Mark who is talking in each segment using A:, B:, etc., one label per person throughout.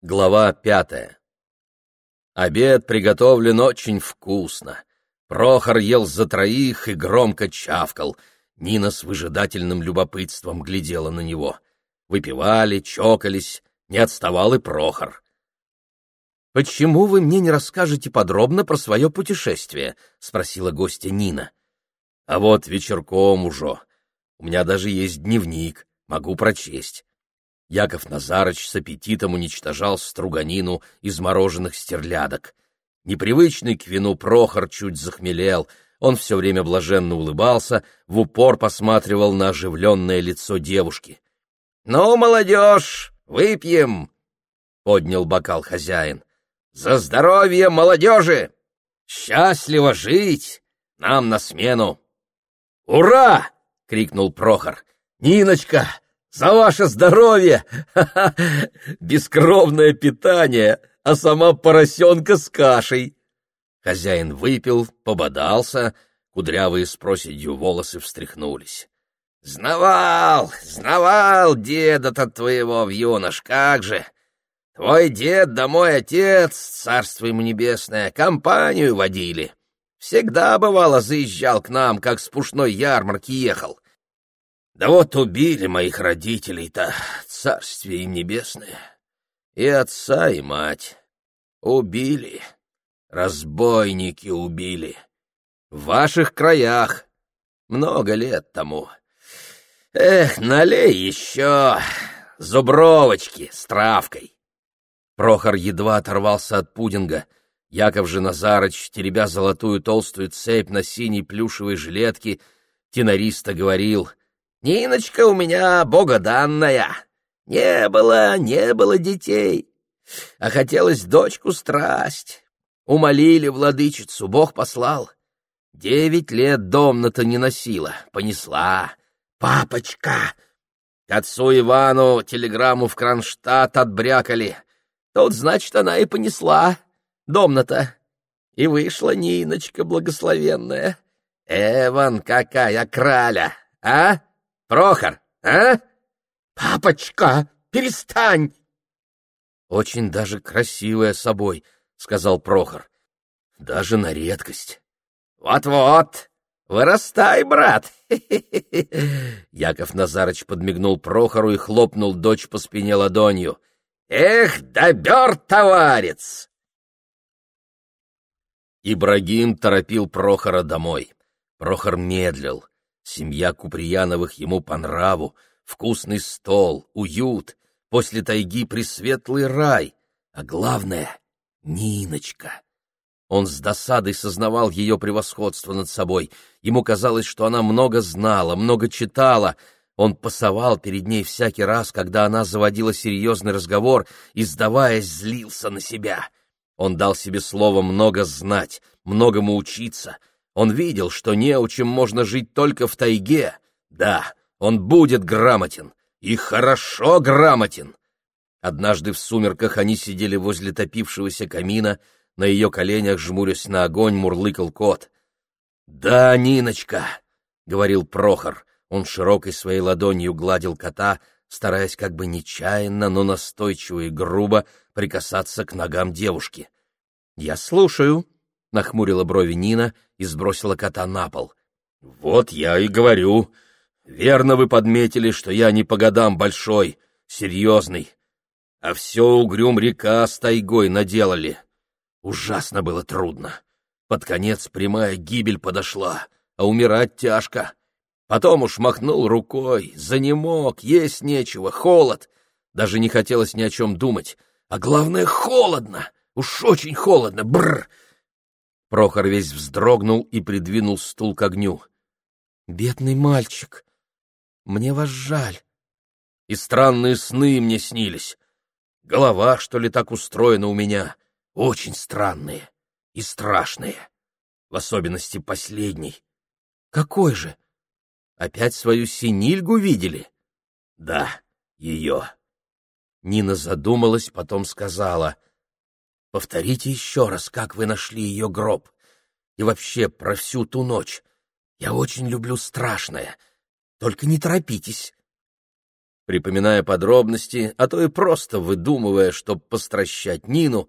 A: Глава пятая Обед приготовлен очень вкусно. Прохор ел за троих и громко чавкал. Нина с выжидательным любопытством глядела на него. Выпивали, чокались, не отставал и Прохор. «Почему вы мне не расскажете подробно про свое путешествие?» — спросила гостья Нина. «А вот вечерком уже. У меня даже есть дневник, могу прочесть. Яков Назарыч с аппетитом уничтожал струганину из мороженых стерлядок. Непривычный к вину Прохор чуть захмелел, он все время блаженно улыбался, в упор посматривал на оживленное лицо девушки. — Ну, молодежь, выпьем! — поднял бокал хозяин. — За здоровье молодежи! Счастливо жить! Нам на смену! — Ура! — крикнул Прохор. — Ниночка! За ваше здоровье! Бескровное питание, а сама поросенка с кашей!» Хозяин выпил, пободался, кудрявые с проседью волосы встряхнулись. «Знавал, знавал деда-то твоего в юнош, как же! Твой дед да мой отец, царство ему небесное, компанию водили. Всегда, бывало, заезжал к нам, как с пушной ярмарки ехал. Да вот убили моих родителей-то, царствие им небесное, и отца, и мать. Убили, разбойники убили. В ваших краях, много лет тому. Эх, налей еще зубровочки с травкой. Прохор едва оторвался от пудинга. Яков же Назарыч, теребя золотую толстую цепь на синей плюшевой жилетке, тенориста говорил — Ниночка у меня богоданная. Не было, не было детей. А хотелось дочку страсть. Умолили владычицу, Бог послал. Девять лет дом-то не носила, понесла. Папочка! К отцу Ивану телеграмму в Кронштадт отбрякали. Тут, значит, она и понесла. Дом-то. И вышла Ниночка благословенная. Эван, какая краля, а? Прохор, а? Папочка, перестань! Очень даже красивая собой, сказал Прохор. Даже на редкость. Вот-вот, вырастай, брат. Яков Назарыч подмигнул Прохору и хлопнул дочь по спине ладонью. Эх, добер, товарец! Ибрагим торопил Прохора домой. Прохор медлил. Семья Куприяновых ему по нраву, вкусный стол, уют, после тайги пресветлый рай, а главное — Ниночка. Он с досадой сознавал ее превосходство над собой. Ему казалось, что она много знала, много читала. Он пасовал перед ней всякий раз, когда она заводила серьезный разговор и, сдаваясь, злился на себя. Он дал себе слово много знать, многому учиться, он видел, что неучим можно жить только в тайге. Да, он будет грамотен. И хорошо грамотен. Однажды в сумерках они сидели возле топившегося камина, на ее коленях, жмурясь на огонь, мурлыкал кот. «Да, Ниночка!» — говорил Прохор. Он широкой своей ладонью гладил кота, стараясь как бы нечаянно, но настойчиво и грубо прикасаться к ногам девушки. «Я слушаю», — нахмурила брови Нина и сбросила кота на пол. — Вот я и говорю. Верно вы подметили, что я не по годам большой, серьезный. А все угрюм река с тайгой наделали. Ужасно было трудно. Под конец прямая гибель подошла, а умирать тяжко. Потом уж махнул рукой, занемог, есть нечего, холод. Даже не хотелось ни о чем думать. А главное, холодно, уж очень холодно, бррр. Прохор весь вздрогнул и придвинул стул к огню. «Бедный мальчик! Мне вас жаль!» И странные сны мне снились. Голова, что ли, так устроена у меня. Очень странные и страшные. В особенности последний. Какой же? Опять свою синильгу видели? Да, ее. Нина задумалась, потом сказала — Повторите еще раз, как вы нашли ее гроб. И вообще про всю ту ночь. Я очень люблю страшное. Только не торопитесь. Припоминая подробности, а то и просто выдумывая, чтоб постращать Нину,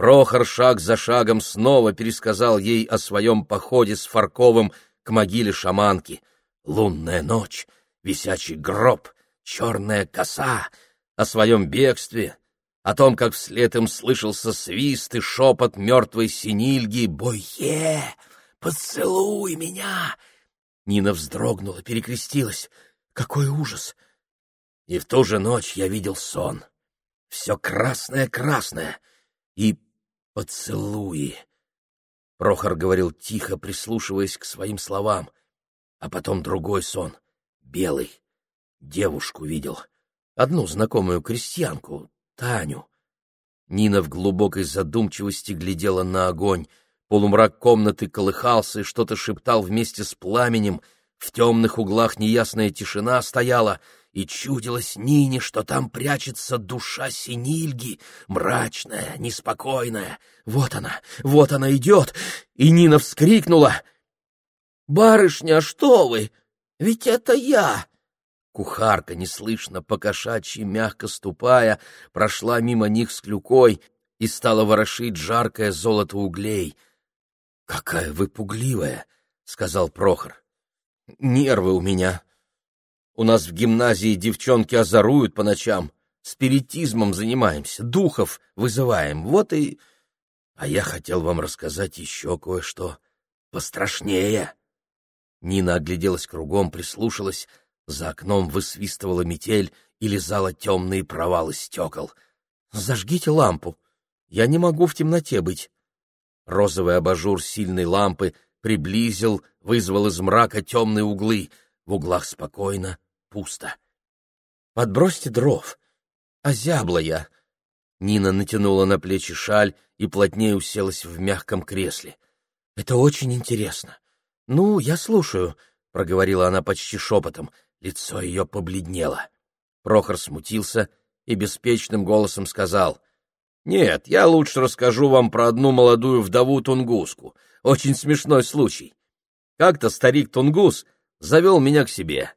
A: Прохор шаг за шагом снова пересказал ей о своем походе с Фарковым к могиле шаманки. Лунная ночь, висячий гроб, черная коса, о своем бегстве, о том, как вслед им слышался свист и шепот мертвой синильги «Бойе! Поцелуй меня!» Нина вздрогнула, перекрестилась. «Какой ужас!» И в ту же ночь я видел сон. Все красное-красное и поцелуи. Прохор говорил тихо, прислушиваясь к своим словам. А потом другой сон, белый. Девушку видел. Одну знакомую крестьянку, Таню. Нина в глубокой задумчивости глядела на огонь. Полумрак комнаты колыхался и что-то шептал вместе с пламенем. В темных углах неясная тишина стояла — и чудилось Нине, что там прячется душа Синильги, мрачная, неспокойная. Вот она, вот она идет, и Нина вскрикнула. «Барышня, а что вы? Ведь это я!» Кухарка, неслышно, покошачьи, мягко ступая, прошла мимо них с клюкой и стала ворошить жаркое золото углей. «Какая вы пугливая!» — сказал Прохор. «Нервы у меня!» У нас в гимназии девчонки озоруют по ночам, спиритизмом занимаемся, духов вызываем. Вот и... А я хотел вам рассказать еще кое-что пострашнее. Нина огляделась кругом, прислушалась. За окном высвистывала метель и лизала темные провалы стекол. «Зажгите лампу. Я не могу в темноте быть». Розовый абажур сильной лампы приблизил, вызвал из мрака темные углы. В углах спокойно, пусто. «Подбросьте дров. Озябла я». Нина натянула на плечи шаль и плотнее уселась в мягком кресле. «Это очень интересно. Ну, я слушаю», — проговорила она почти шепотом. Лицо ее побледнело. Прохор смутился и беспечным голосом сказал. «Нет, я лучше расскажу вам про одну молодую вдову Тунгуску. Очень смешной случай. Как-то старик Тунгус завел меня к себе.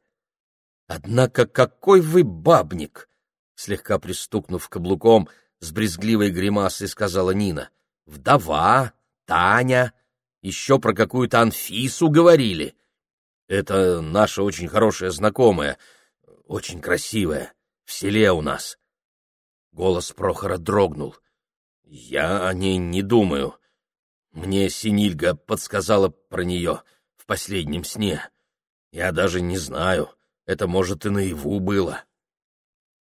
A: Однако какой вы бабник! Слегка пристукнув каблуком, с брезгливой гримасой сказала Нина. Вдова, Таня, еще про какую-то Анфису говорили. Это наша очень хорошая знакомая, очень красивая, в селе у нас. Голос Прохора дрогнул. Я о ней не думаю. Мне Синильга подсказала про нее в последнем сне. Я даже не знаю. Это, может, и наяву было.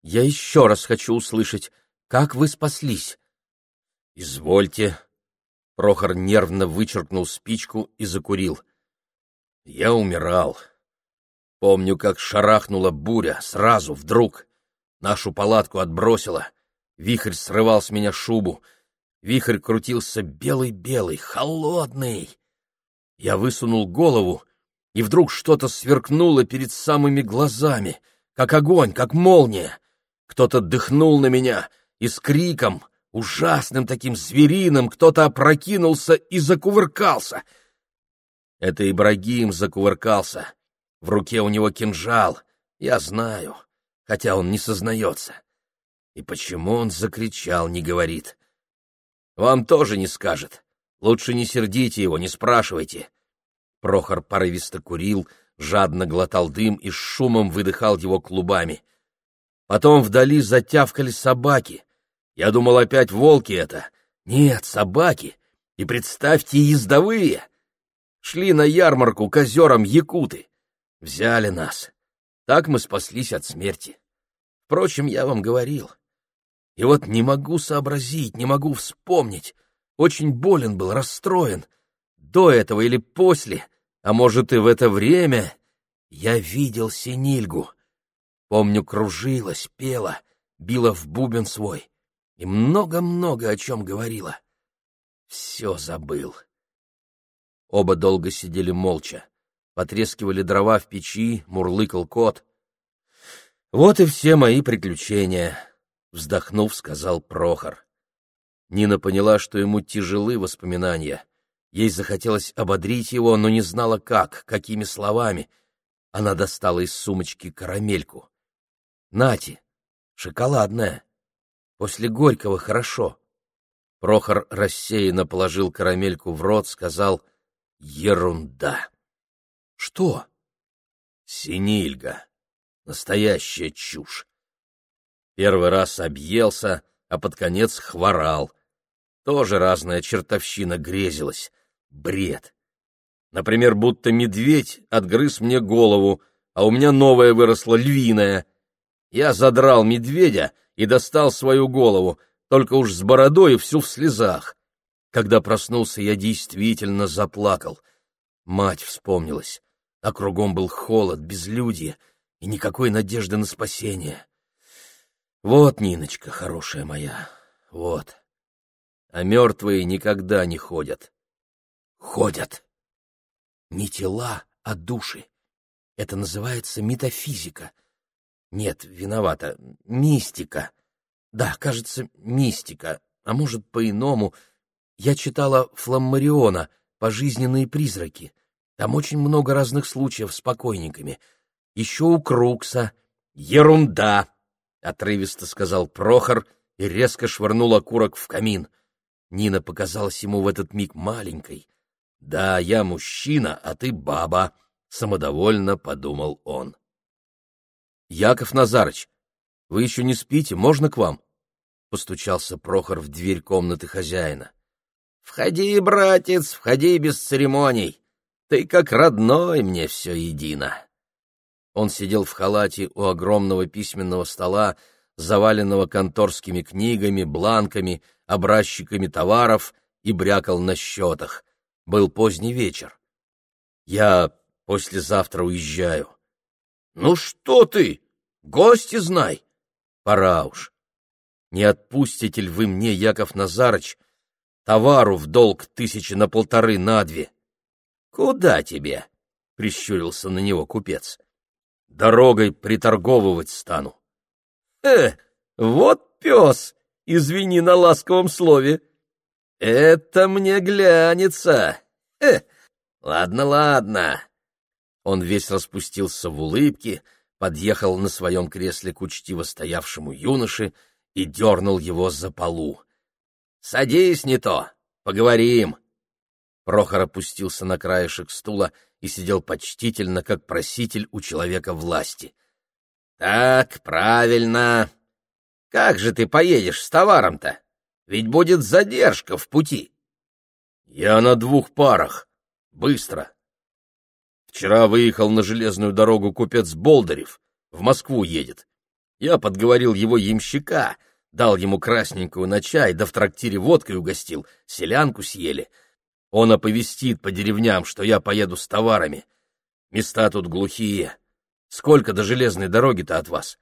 A: Я еще раз хочу услышать, как вы спаслись. Извольте. Прохор нервно вычеркнул спичку и закурил. Я умирал. Помню, как шарахнула буря, сразу, вдруг. Нашу палатку отбросила. Вихрь срывал с меня шубу. Вихрь крутился белый-белый, холодный. Я высунул голову и вдруг что-то сверкнуло перед самыми глазами, как огонь, как молния. Кто-то дыхнул на меня, и с криком, ужасным таким звериным, кто-то опрокинулся и закувыркался. Это Ибрагим закувыркался. В руке у него кинжал, я знаю, хотя он не сознается. И почему он закричал, не говорит. Вам тоже не скажет. Лучше не сердите его, не спрашивайте. Прохор порывисто курил, жадно глотал дым и с шумом выдыхал его клубами. Потом вдали затявкали собаки. Я думал, опять волки это. Нет, собаки. И представьте, ездовые. Шли на ярмарку к озерам якуты. Взяли нас. Так мы спаслись от смерти. Впрочем, я вам говорил. И вот не могу сообразить, не могу вспомнить. Очень болен был, расстроен. До этого или после а может, и в это время я видел Синильгу. Помню, кружилась, пела, била в бубен свой и много-много о чем говорила. Все забыл. Оба долго сидели молча. Потрескивали дрова в печи, мурлыкал кот. «Вот и все мои приключения», — вздохнув, сказал Прохор. Нина поняла, что ему тяжелы воспоминания. Ей захотелось ободрить его, но не знала как, какими словами. Она достала из сумочки карамельку. Нати, шоколадная. После горького хорошо. Прохор рассеянно положил карамельку в рот, сказал «Ерунда». «Что?» «Синильга. Настоящая чушь. Первый раз объелся, а под конец хворал. Тоже разная чертовщина грезилась. Бред. Например, будто медведь отгрыз мне голову, а у меня новая выросла львиная. Я задрал медведя и достал свою голову, только уж с бородой и всю в слезах. Когда проснулся, я действительно заплакал. Мать вспомнилась, а кругом был холод, безлюдье и никакой надежды на спасение. Вот, Ниночка, хорошая моя, вот. А мертвые никогда не ходят. Ходят. Не тела, а души. Это называется метафизика. Нет, виновата, мистика. Да, кажется, мистика, а может, по-иному. Я читала Фламмариона «Пожизненные призраки». Там очень много разных случаев с покойниками. Еще у Крукса. Ерунда! — отрывисто сказал Прохор и резко швырнул окурок в камин. Нина показалась ему в этот миг маленькой. «Да, я мужчина, а ты баба», — самодовольно подумал он. «Яков Назарыч, вы еще не спите, можно к вам?» — постучался Прохор в дверь комнаты хозяина. «Входи, братец, входи без церемоний. Ты как родной мне все едино». Он сидел в халате у огромного письменного стола, заваленного конторскими книгами, бланками, образчиками товаров и брякал на счетах. Был поздний вечер. «Я послезавтра уезжаю». «Ну что ты? Гости знай!» «Пора уж. Не отпустите ли вы мне, Яков Назарыч, товару в долг тысячи на полторы на две?» «Куда тебе?» — прищурился на него купец дорогой приторговывать стану. Э, вот пес, извини на ласковом слове. Это мне глянется. Э, ладно, ладно. Он весь распустился в улыбке, подъехал на своем кресле к учтиво стоявшему юноше и дернул его за полу. «Садись не то, поговорим». Прохор опустился на краешек стула и сидел почтительно, как проситель у человека власти. «Так, правильно. Как же ты поедешь с товаром-то? Ведь будет задержка в пути». «Я на двух парах. Быстро. Вчера выехал на железную дорогу купец Болдырев. В Москву едет. Я подговорил его ямщика, дал ему красненькую на чай, да в трактире водкой угостил, селянку съели — он оповестит по деревням, что я поеду с товарами. Места тут глухие. Сколько до железной дороги-то от вас?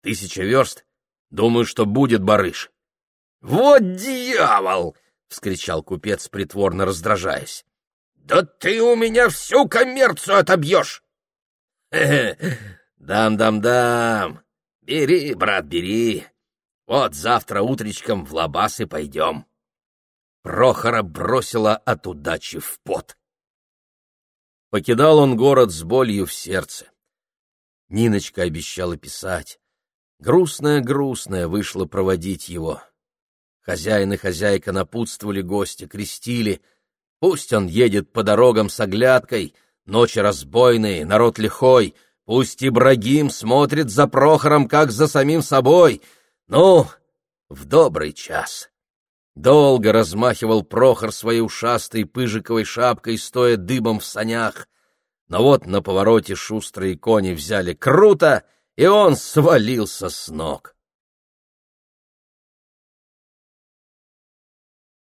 A: Тысяча верст? Думаю, что будет барыш. — Вот дьявол! — вскричал купец, притворно раздражаясь. — Да ты у меня всю коммерцию отобьешь! — Дам-дам-дам! Бери, брат, бери! Вот завтра утречком в лабасы пойдем. Прохора бросила от удачи в пот. Покидал он город с болью в сердце. Ниночка обещала писать. Грустная-грустная вышла проводить его. Хозяин и хозяйка напутствовали гостя, крестили. Пусть он едет по дорогам с оглядкой, ночи разбойные, народ лихой, пусть Ибрагим смотрит за Прохором, как за самим собой. Ну, в добрый час. Долго размахивал Прохор своей ушастой пыжиковой шапкой, стоя дыбом в санях. Но вот на повороте шустрые кони взяли круто, и он свалился с ног.